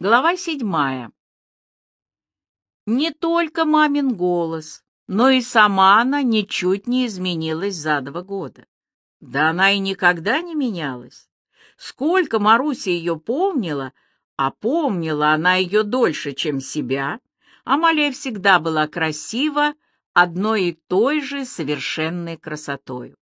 Глава седьмая. Не только мамин голос, но и сама она ничуть не изменилась за два года. Да она и никогда не менялась. Сколько Маруся ее помнила, а помнила она ее дольше, чем себя, Амалия всегда была красива одной и той же совершенной красотою.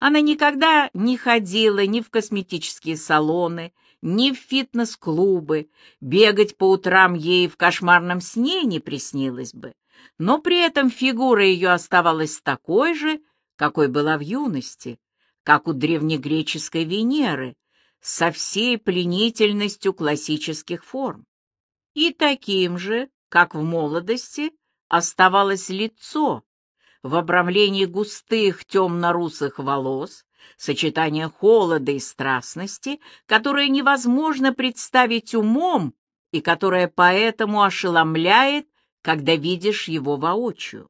Она никогда не ходила ни в косметические салоны, ни в фитнес-клубы, бегать по утрам ей в кошмарном сне не приснилось бы, но при этом фигура ее оставалась такой же, какой была в юности, как у древнегреческой Венеры, со всей пленительностью классических форм. И таким же, как в молодости, оставалось лицо в обрамлении густых темно-русых волос, сочетание холода и страстности, которое невозможно представить умом и которое поэтому ошеломляет, когда видишь его воочию.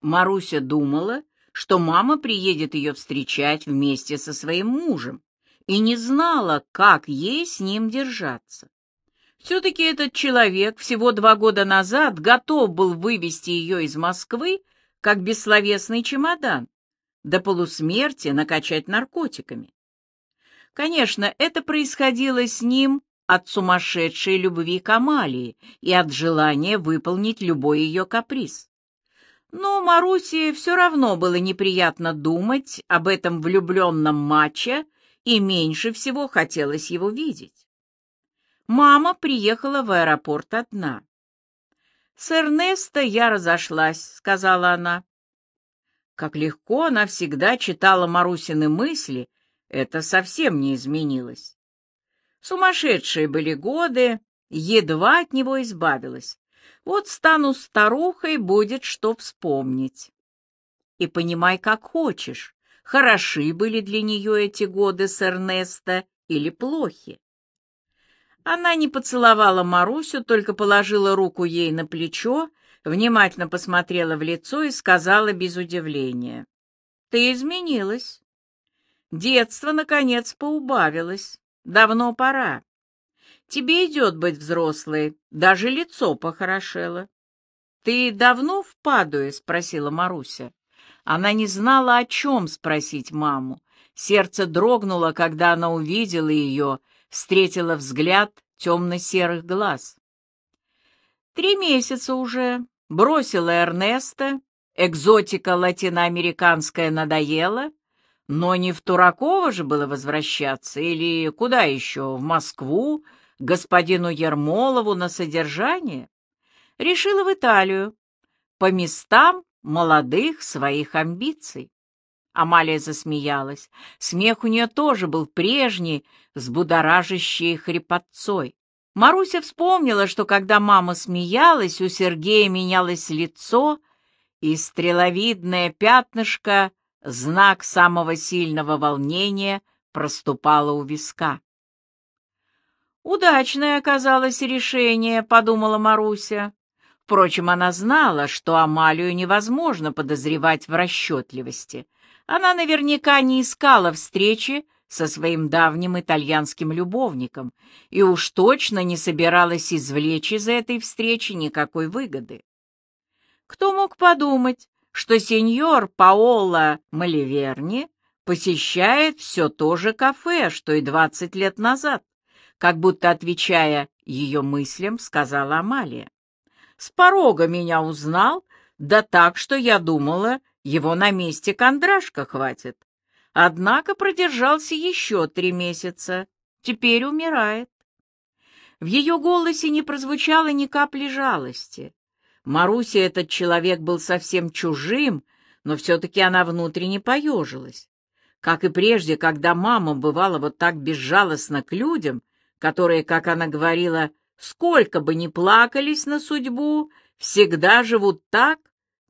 Маруся думала, что мама приедет ее встречать вместе со своим мужем, и не знала, как ей с ним держаться. Все-таки этот человек всего два года назад готов был вывести ее из Москвы, как бессловесный чемодан, до полусмерти накачать наркотиками. Конечно, это происходило с ним от сумасшедшей любви к Амалии и от желания выполнить любой ее каприз. Но Марусе все равно было неприятно думать об этом влюбленном матче, и меньше всего хотелось его видеть. Мама приехала в аэропорт одна. «С Эрнесто я разошлась», — сказала она. Как легко она всегда читала Марусины мысли, это совсем не изменилось. Сумасшедшие были годы, едва от него избавилась. Вот стану старухой, будет что вспомнить. И понимай, как хочешь, хороши были для нее эти годы с Эрнеста или плохи. Она не поцеловала Марусю, только положила руку ей на плечо внимательно посмотрела в лицо и сказала без удивления. «Ты изменилась. Детство, наконец, поубавилось. Давно пора. Тебе идет быть взрослой, даже лицо похорошело». «Ты давно в Падуе?» — спросила Маруся. Она не знала, о чем спросить маму. Сердце дрогнуло, когда она увидела ее, встретила взгляд темно-серых глаз. «Три месяца уже бросила Эрнеста, экзотика латиноамериканская надоела, но не в Туракова же было возвращаться, или куда еще, в Москву, господину Ермолову на содержание? Решила в Италию, по местам молодых своих амбиций. Амалия засмеялась. Смех у нее тоже был прежний, с будоражащей хрипотцой. Маруся вспомнила, что когда мама смеялась, у Сергея менялось лицо, и стреловидное пятнышко, знак самого сильного волнения, проступало у виска. «Удачное оказалось решение», — подумала Маруся. Впрочем, она знала, что Амалию невозможно подозревать в расчетливости. Она наверняка не искала встречи со своим давним итальянским любовником и уж точно не собиралась извлечь из этой встречи никакой выгоды. Кто мог подумать, что сеньор Паоло Маливерни посещает все то же кафе, что и двадцать лет назад, как будто отвечая ее мыслям, сказала Амалия. С порога меня узнал, да так, что я думала, его на месте кондрашка хватит. Однако продержался еще три месяца. Теперь умирает. В ее голосе не прозвучало ни капли жалости. Марусе этот человек был совсем чужим, но все-таки она внутренне поежилась. Как и прежде, когда мама бывала вот так безжалостна к людям, которые, как она говорила, сколько бы ни плакались на судьбу, всегда живут так,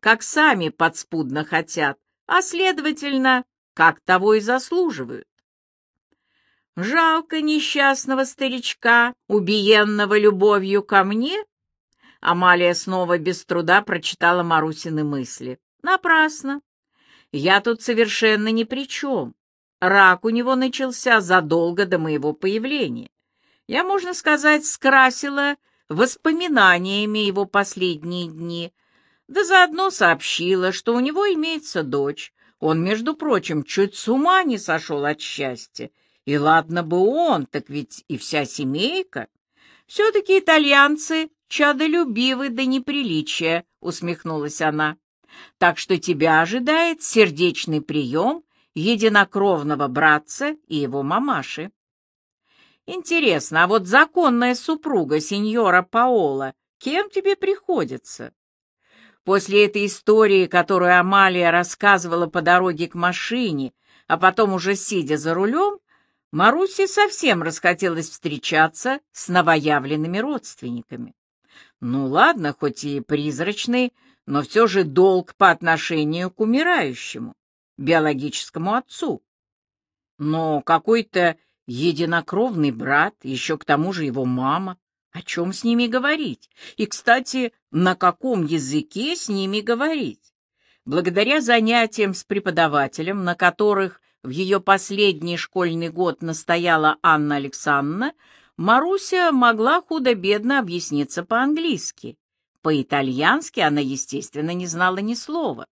как сами подспудно хотят, а, следовательно, как того и заслуживают. Жалко несчастного старичка, убиенного любовью ко мне. Амалия снова без труда прочитала Марусины мысли. Напрасно. Я тут совершенно ни при чем. Рак у него начался задолго до моего появления. Я, можно сказать, скрасила воспоминаниями его последние дни, да заодно сообщила, что у него имеется дочь. Он, между прочим, чуть с ума не сошел от счастья. И ладно бы он, так ведь и вся семейка. Все-таки итальянцы чадолюбивы до неприличия, усмехнулась она. Так что тебя ожидает сердечный прием единокровного братца и его мамаши. Интересно, а вот законная супруга сеньора Паола кем тебе приходится? После этой истории, которую Амалия рассказывала по дороге к машине, а потом уже сидя за рулем, Марусе совсем расхотелось встречаться с новоявленными родственниками. Ну ладно, хоть и призрачный, но все же долг по отношению к умирающему, биологическому отцу. Но какой-то единокровный брат, еще к тому же его мама, о чем с ними говорить? И, кстати, на каком языке с ними говорить? Благодаря занятиям с преподавателем, на которых в ее последний школьный год настояла Анна Александровна, Маруся могла худо-бедно объясниться по-английски. По-итальянски она, естественно, не знала ни слова.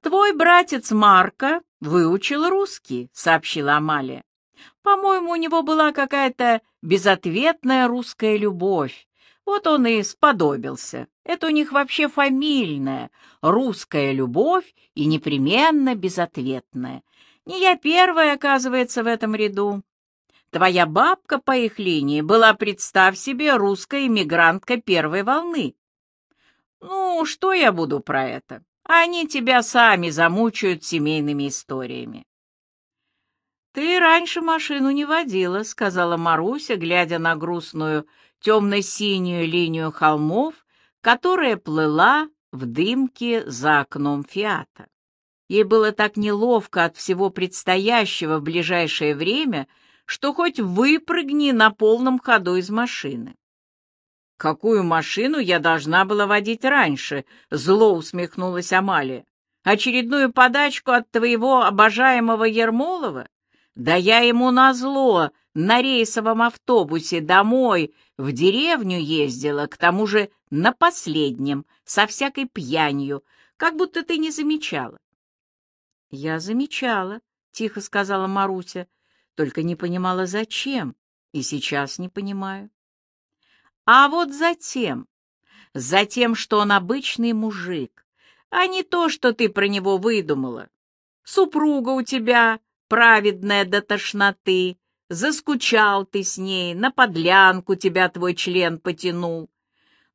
«Твой братец Марко выучил русский», — сообщила Амалия. «По-моему, у него была какая-то безответная русская любовь. Вот он и сподобился. Это у них вообще фамильная, русская любовь и непременно безответная. Не я первая, оказывается, в этом ряду. Твоя бабка по их линии была, представь себе, русская иммигрантка первой волны. Ну, что я буду про это? Они тебя сами замучают семейными историями. «Ты раньше машину не водила», — сказала Маруся, глядя на грустную темно-синюю линию холмов, которая плыла в дымке за окном Фиата. Ей было так неловко от всего предстоящего в ближайшее время, что хоть выпрыгни на полном ходу из машины. «Какую машину я должна была водить раньше?» — зло усмехнулась Амалия. «Очередную подачку от твоего обожаемого Ермолова? Да я ему назло на рейсовом автобусе домой в деревню ездила, к тому же на последнем, со всякой пьянью, как будто ты не замечала. — Я замечала, — тихо сказала Маруся, — только не понимала, зачем, и сейчас не понимаю. А вот затем, затем, что он обычный мужик, а не то, что ты про него выдумала. Супруга у тебя праведная до тошноты, заскучал ты с ней, на подлянку тебя твой член потянул.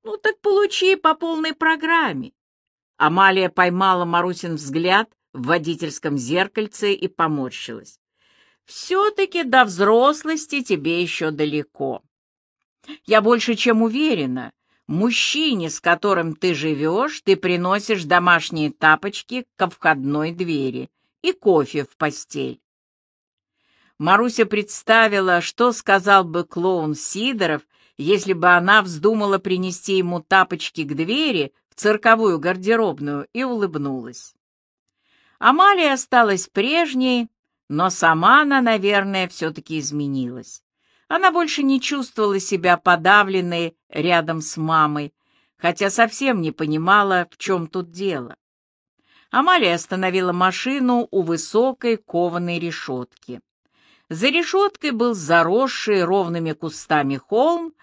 Ну так получи по полной программе. Амалия поймала Марусин взгляд в водительском зеркальце и поморщилась. Все-таки до взрослости тебе еще далеко. Я больше чем уверена, мужчине, с которым ты живешь, ты приносишь домашние тапочки ко входной двери и кофе в постель. Маруся представила, что сказал бы клоун Сидоров, если бы она вздумала принести ему тапочки к двери в цирковую гардеробную, и улыбнулась. Амалия осталась прежней, но сама она, наверное, все-таки изменилась. Она больше не чувствовала себя подавленной рядом с мамой, хотя совсем не понимала, в чем тут дело. Амалия остановила машину у высокой кованой решетки. За решеткой был заросший ровными кустами холм,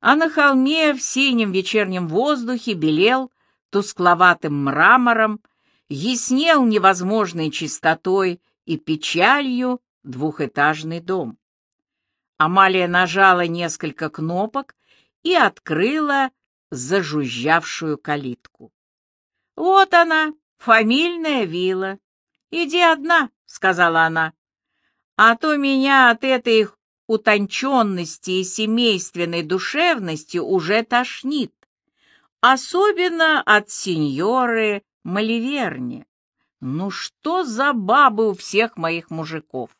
а на холме в синем вечернем воздухе белел тускловатым мрамором, яснел невозможной чистотой и печалью двухэтажный дом. Амалия нажала несколько кнопок и открыла зажужжавшую калитку. «Вот она, фамильная вилла. Иди одна», — сказала она. «А то меня от этой их утонченности и семейственной душевности уже тошнит, особенно от сеньоры Маливерни. Ну что за бабы у всех моих мужиков?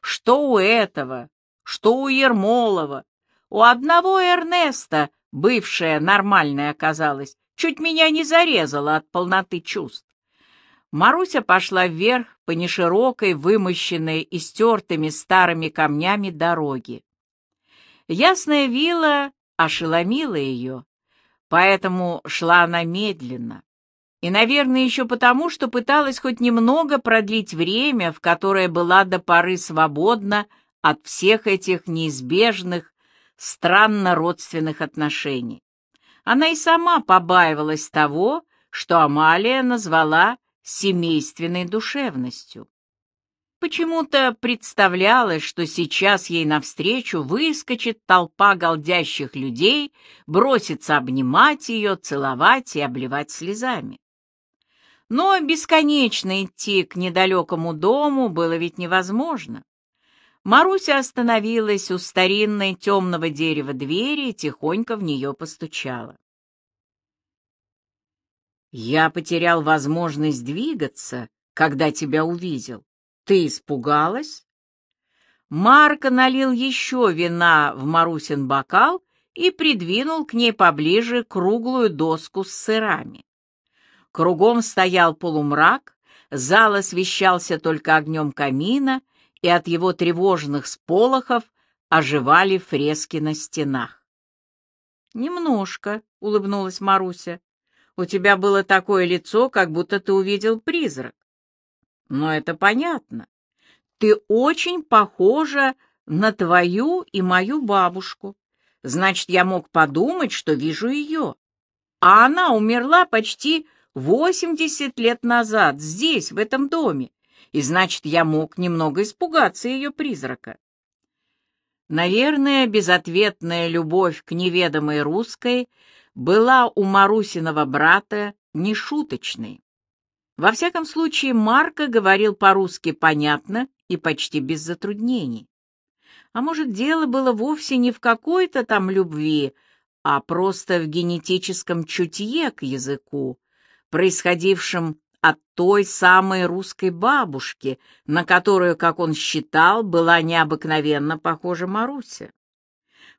Что у этого, что у Ермолова. У одного Эрнеста, бывшая нормальная оказалась, чуть меня не зарезала от полноты чувств. Маруся пошла вверх по неширокой, вымощенной и стертыми старыми камнями дороге. Ясная вилла ошеломила ее, поэтому шла она медленно. И, наверное, еще потому, что пыталась хоть немного продлить время, в которое была до поры свободна от всех этих неизбежных, странно родственных отношений. Она и сама побаивалась того, что Амалия назвала семейственной душевностью. Почему-то представлялось, что сейчас ей навстречу выскочит толпа голдящих людей, бросится обнимать ее, целовать и обливать слезами. Но бесконечно идти к недалекому дому было ведь невозможно. Маруся остановилась у старинной темного дерева двери и тихонько в нее постучала. «Я потерял возможность двигаться, когда тебя увидел. Ты испугалась?» Марко налил еще вина в Марусин бокал и придвинул к ней поближе круглую доску с сырами. Кругом стоял полумрак, зал освещался только огнем камина — и от его тревожных сполохов оживали фрески на стенах. «Немножко», — улыбнулась Маруся. «У тебя было такое лицо, как будто ты увидел призрак». «Но это понятно. Ты очень похожа на твою и мою бабушку. Значит, я мог подумать, что вижу ее. А она умерла почти восемьдесят лет назад, здесь, в этом доме и значит, я мог немного испугаться ее призрака. Наверное, безответная любовь к неведомой русской была у Марусиного брата нешуточной. Во всяком случае, Марко говорил по-русски понятно и почти без затруднений. А может, дело было вовсе не в какой-то там любви, а просто в генетическом чутье к языку, происходившем от той самой русской бабушки, на которую, как он считал, была необыкновенно похожа Маруся.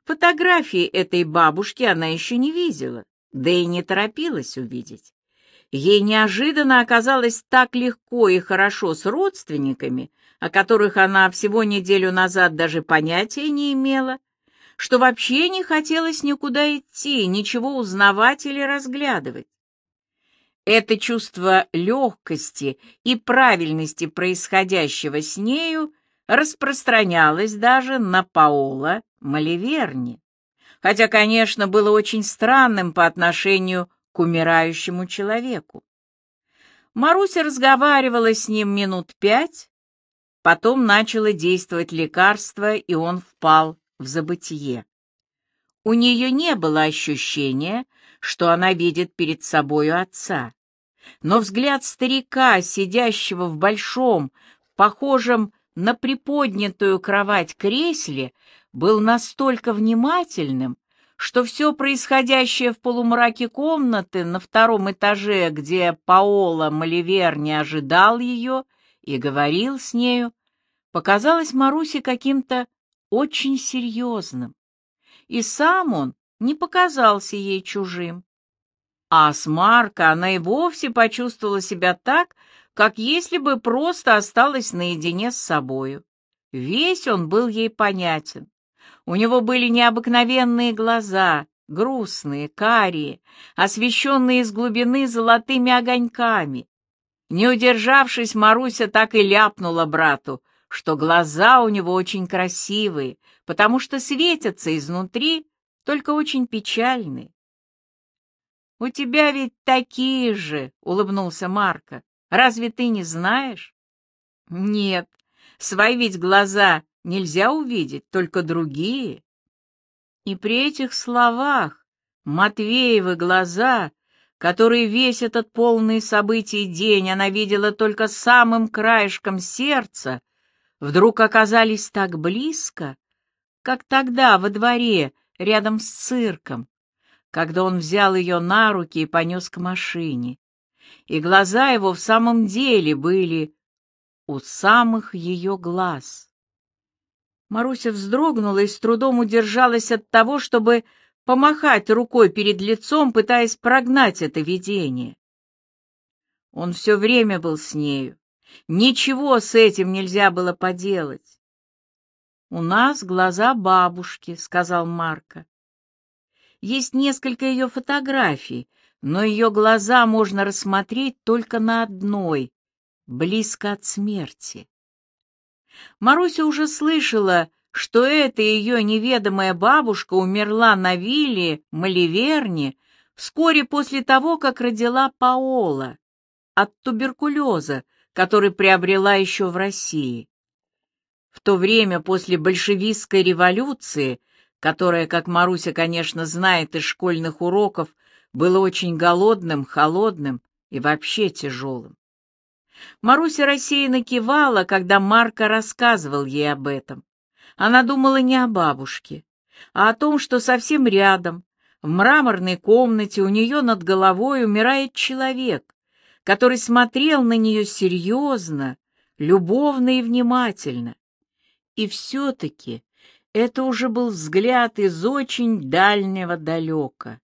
Фотографии этой бабушки она еще не видела, да и не торопилась увидеть. Ей неожиданно оказалось так легко и хорошо с родственниками, о которых она всего неделю назад даже понятия не имела, что вообще не хотелось никуда идти, ничего узнавать или разглядывать. Это чувство легкости и правильности происходящего с нею распространялось даже на Паола Маливерни, хотя, конечно, было очень странным по отношению к умирающему человеку. Маруся разговаривала с ним минут пять, потом начало действовать лекарство, и он впал в забытие. У нее не было ощущения, что она видит перед собою отца но взгляд старика, сидящего в большом, похожем на приподнятую кровать кресле, был настолько внимательным, что все происходящее в полумраке комнаты на втором этаже, где Паоло Маливер не ожидал ее и говорил с нею, показалось Марусе каким-то очень серьезным. И сам он не показался ей чужим. А с Марка она и вовсе почувствовала себя так, как если бы просто осталась наедине с собою. Весь он был ей понятен. У него были необыкновенные глаза, грустные, карие, освещенные из глубины золотыми огоньками. Не удержавшись, Маруся так и ляпнула брату, что глаза у него очень красивые, потому что светятся изнутри, только очень печальные. «У тебя ведь такие же!» — улыбнулся Марко. «Разве ты не знаешь?» «Нет, свои ведь глаза нельзя увидеть, только другие». И при этих словах Матвеевы глаза, которые весь этот полный событий день она видела только самым краешком сердца, вдруг оказались так близко, как тогда во дворе рядом с цирком, когда он взял ее на руки и понес к машине. И глаза его в самом деле были у самых ее глаз. Маруся вздрогнула и с трудом удержалась от того, чтобы помахать рукой перед лицом, пытаясь прогнать это видение. Он все время был с нею. Ничего с этим нельзя было поделать. «У нас глаза бабушки», — сказал Марко. Есть несколько ее фотографий, но ее глаза можно рассмотреть только на одной, близко от смерти. Маруся уже слышала, что эта ее неведомая бабушка умерла на вилле Маливерне вскоре после того, как родила Паола от туберкулеза, который приобрела еще в России. В то время после большевистской революции, которая, как Маруся, конечно, знает из школьных уроков, было очень голодным, холодным и вообще тяжелым. Маруся рассеянно кивала, когда Марка рассказывал ей об этом. Она думала не о бабушке, а о том, что совсем рядом, в мраморной комнате у нее над головой умирает человек, который смотрел на нее серьезно, любовно и внимательно. И все-таки это уже был взгляд из очень дальнего далека.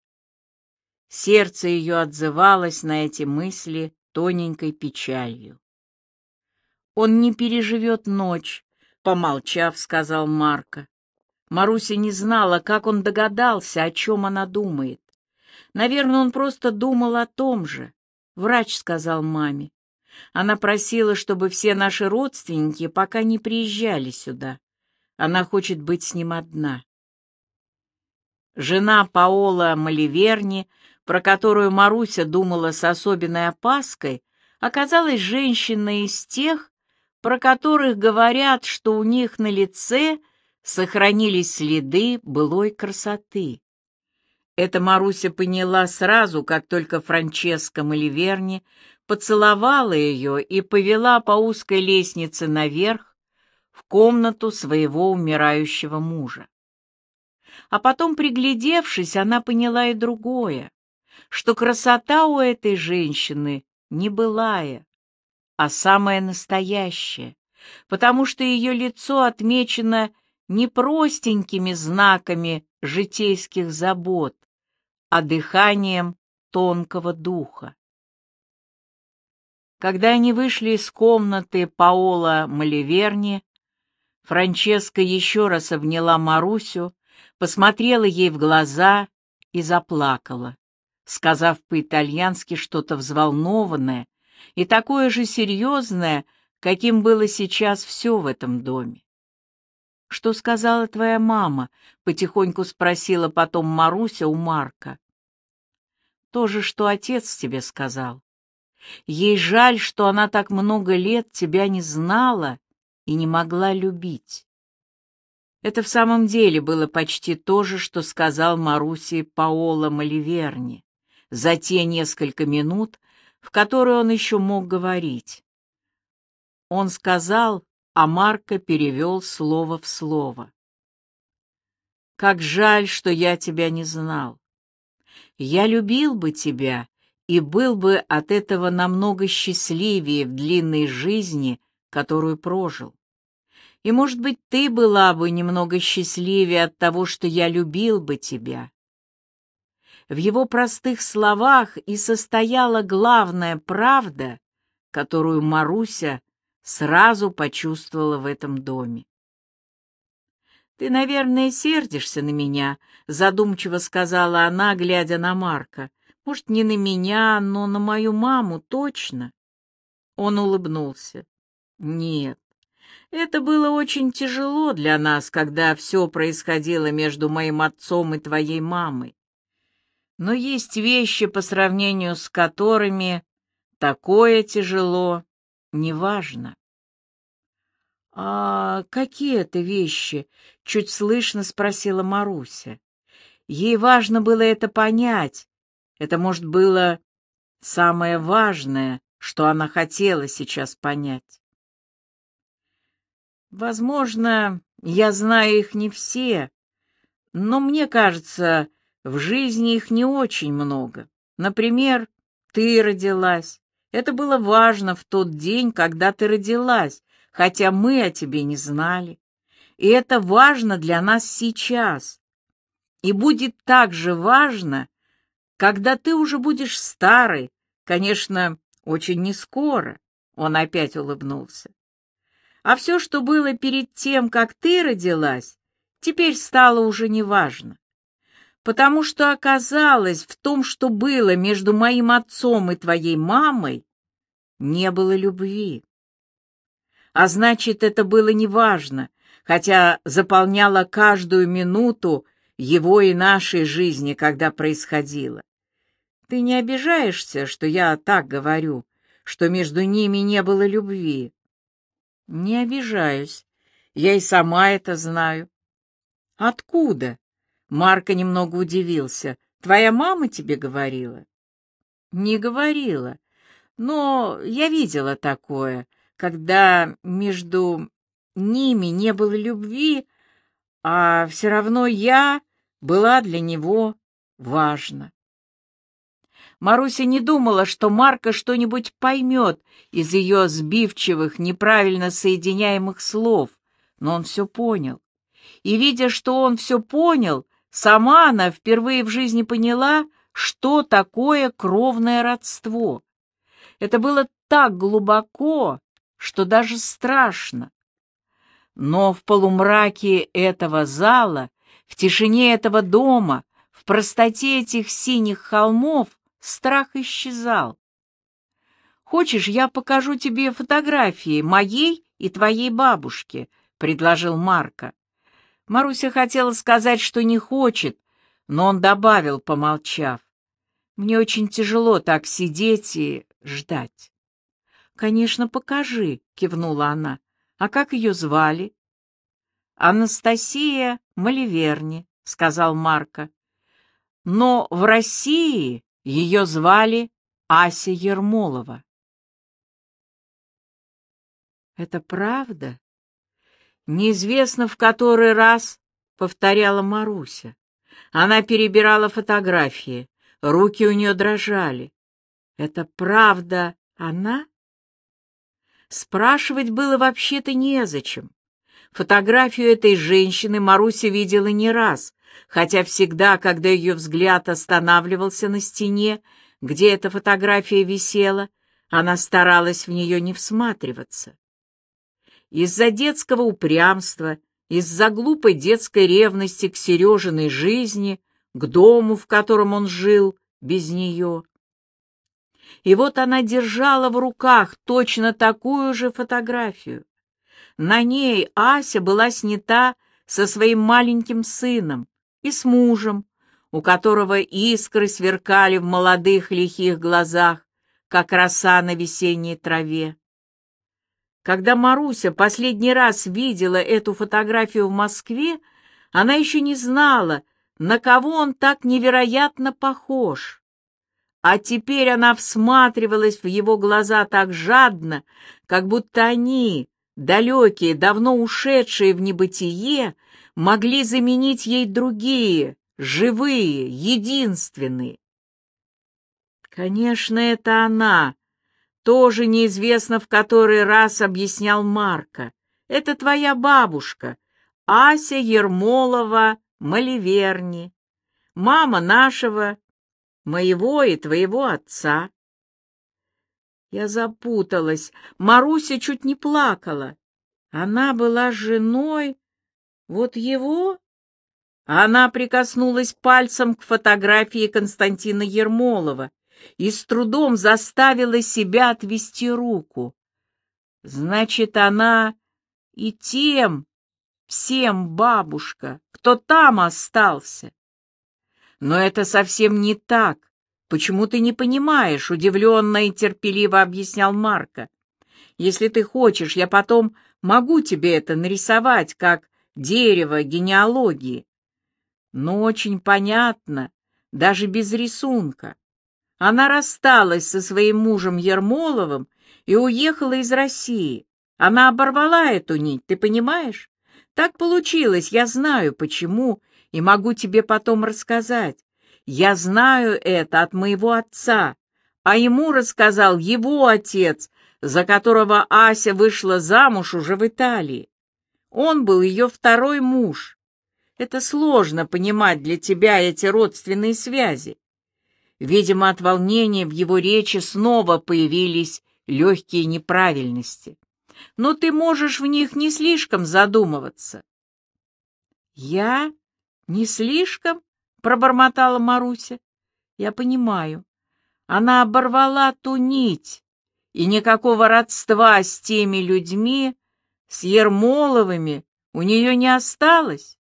Сердце ее отзывалось на эти мысли тоненькой печалью. «Он не переживет ночь», — помолчав, сказал Марка. Маруся не знала, как он догадался, о чем она думает. Наверное, он просто думал о том же. Врач сказал маме. Она просила, чтобы все наши родственники пока не приезжали сюда. Она хочет быть с ним одна. Жена Паола Маливерни, про которую Маруся думала с особенной опаской, оказалась женщиной из тех, про которых говорят, что у них на лице сохранились следы былой красоты. Это Маруся поняла сразу, как только Франческа Маливерни поцеловала ее и повела по узкой лестнице наверх в комнату своего умирающего мужа. А потом, приглядевшись, она поняла и другое, что красота у этой женщины не былая, а самая настоящая, потому что ее лицо отмечено не простенькими знаками житейских забот, а дыханием тонкого духа. Когда они вышли из комнаты Паола Маливерни, Франческа еще раз обняла Марусю, посмотрела ей в глаза и заплакала, сказав по-итальянски что-то взволнованное и такое же серьезное, каким было сейчас все в этом доме. «Что сказала твоя мама?» — потихоньку спросила потом Маруся у Марка. «То же, что отец тебе сказал. Ей жаль, что она так много лет тебя не знала и не могла любить». Это в самом деле было почти то же, что сказал Марусе Паоло Маливерни за те несколько минут, в которые он еще мог говорить. Он сказал, а Марко перевел слово в слово. «Как жаль, что я тебя не знал. Я любил бы тебя и был бы от этого намного счастливее в длинной жизни, которую прожил. И, может быть, ты была бы немного счастливее от того, что я любил бы тебя». В его простых словах и состояла главная правда, которую Маруся сразу почувствовала в этом доме. «Ты, наверное, сердишься на меня», — задумчиво сказала она, глядя на Марка. «Может, не на меня, но на мою маму точно?» Он улыбнулся. «Нет, это было очень тяжело для нас, когда все происходило между моим отцом и твоей мамой. Но есть вещи, по сравнению с которыми такое тяжело неважно. «А какие это вещи?» — чуть слышно спросила Маруся. Ей важно было это понять. Это, может, было самое важное, что она хотела сейчас понять. Возможно, я знаю их не все, но мне кажется, в жизни их не очень много. Например, ты родилась. Это было важно в тот день, когда ты родилась, хотя мы о тебе не знали. И это важно для нас сейчас. И будет так же важно, когда ты уже будешь старый, конечно, очень не скоро. Он опять улыбнулся. а все, что было перед тем, как ты родилась, теперь стало уже неважно. Потому что оказалось в том, что было между моим отцом и твоей мамой, не было любви. А значит, это было неважно, хотя заполняло каждую минуту его и нашей жизни, когда происходило. Ты не обижаешься, что я так говорю, что между ними не было любви? Не обижаюсь. Я и сама это знаю. Откуда? Марка немного удивился. Твоя мама тебе говорила? Не говорила. Но я видела такое, когда между ними не было любви, а все равно я была для него важна. Маруся не думала, что Марка что-нибудь поймет из ее сбивчивых, неправильно соединяемых слов, но он все понял. И, видя, что он все понял, сама она впервые в жизни поняла, что такое кровное родство. Это было так глубоко, что даже страшно. Но в полумраке этого зала, в тишине этого дома, в простоте этих синих холмов страх исчезал. «Хочешь, я покажу тебе фотографии моей и твоей бабушки?» — предложил Марка. Маруся хотела сказать, что не хочет, но он добавил, помолчав. «Мне очень тяжело так сидеть и ждать». «Конечно, покажи», — кивнула она. «А как ее звали?» «Анастасия Маливерни», — сказал Марка. «Но в России ее звали Ася Ермолова. «Это правда?» Неизвестно в который раз, повторяла Маруся. Она перебирала фотографии, руки у нее дрожали. «Это правда она?» Спрашивать было вообще-то незачем. Фотографию этой женщины Маруся видела не раз, хотя всегда, когда ее взгляд останавливался на стене, где эта фотография висела, она старалась в нее не всматриваться. Из-за детского упрямства, из-за глупой детской ревности к Сережиной жизни, к дому, в котором он жил, без нее. И вот она держала в руках точно такую же фотографию. На ней Ася была снята со своим маленьким сыном, и с мужем, у которого искры сверкали в молодых лихих глазах, как роса на весенней траве. Когда Маруся последний раз видела эту фотографию в Москве, она еще не знала, на кого он так невероятно похож. А теперь она всматривалась в его глаза так жадно, как будто они, далекие, давно ушедшие в небытие, могли заменить ей другие, живые, единственные. Конечно, это она, тоже неизвестно в который раз объяснял Марка. Это твоя бабушка, Ася Ермолова Маливерни, мама нашего, моего и твоего отца. Я запуталась, Маруся чуть не плакала. Она была женой вот его? Она прикоснулась пальцем к фотографии Константина Ермолова и с трудом заставила себя отвести руку. Значит, она и тем, всем бабушка, кто там остался. Но это совсем не так. Почему ты не понимаешь? Удивленно и терпеливо объяснял Марка. Если ты хочешь, я потом могу тебе это нарисовать, как дерево генеалогии. Но очень понятно, даже без рисунка. Она рассталась со своим мужем Ермоловым и уехала из России. Она оборвала эту нить, ты понимаешь? Так получилось, я знаю почему, и могу тебе потом рассказать. Я знаю это от моего отца, а ему рассказал его отец, за которого Ася вышла замуж уже в Италии. Он был ее второй муж. Это сложно понимать для тебя эти родственные связи. Видимо, от волнения в его речи снова появились легкие неправильности. но ты можешь в них не слишком задумываться. Я не слишком, пробормотала Маруся. Я понимаю. Она оборвала ту нить, и никакого родства с теми людьми, с Ермоловыми, у нее не осталось.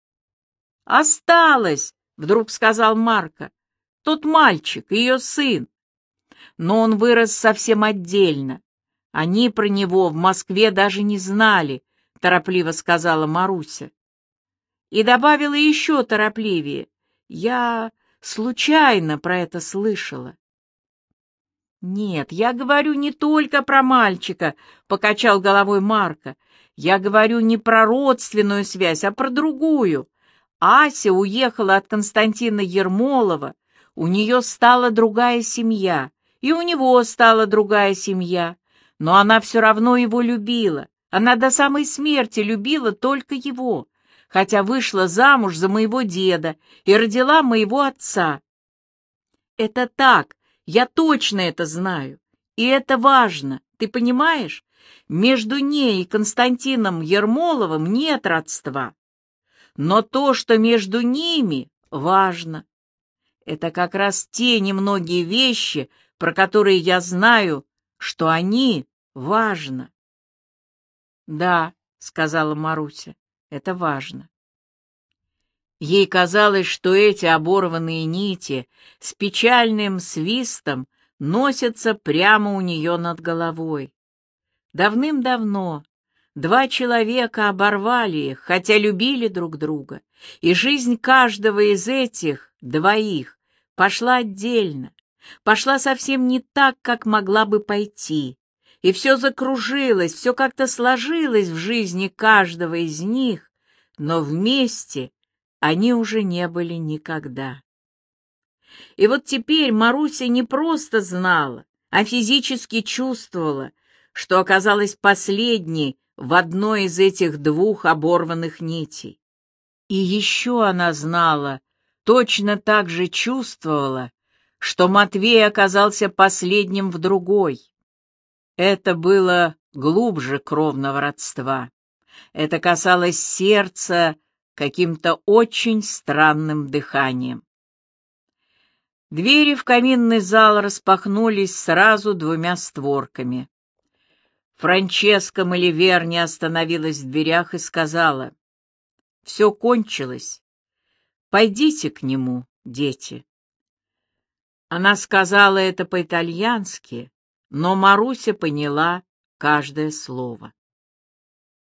Осталось, вдруг сказал Марка. Тот мальчик, ее сын. Но он вырос совсем отдельно. Они про него в Москве даже не знали, торопливо сказала Маруся. И добавила еще торопливее. Я случайно про это слышала. Нет, я говорю не только про мальчика, покачал головой Марка. Я говорю не про родственную связь, а про другую. Ася уехала от Константина Ермолова, у нее стала другая семья, и у него стала другая семья, но она все равно его любила. Она до самой смерти любила только его, хотя вышла замуж за моего деда и родила моего отца. Это так, я точно это знаю, и это важно, ты понимаешь? Между ней и Константином Ермоловым нет родства. Но то, что между ними, важно. Это как раз те немногие вещи, про которые я знаю, что они важно. Да, сказала Маруся, это важно. Ей казалось, что эти оборванные нити с печальным свистом носятся прямо у нее над головой. Давным-давно два человека оборвали их, хотя любили друг друга, и жизнь каждого из этих двоих пошла отдельно, пошла совсем не так, как могла бы пойти, и все закружилось, все как-то сложилось в жизни каждого из них, но вместе они уже не были никогда. И вот теперь Маруся не просто знала, а физически чувствовала, что оказалась последней в одной из этих двух оборванных нитей. И еще она знала, точно так же чувствовала, что Матвей оказался последним в другой. Это было глубже кровного родства. Это касалось сердца каким-то очень странным дыханием. Двери в каминный зал распахнулись сразу двумя створками. Франческа Маливерни остановилась в дверях и сказала, «Все кончилось. Пойдите к нему, дети». Она сказала это по-итальянски, но Маруся поняла каждое слово.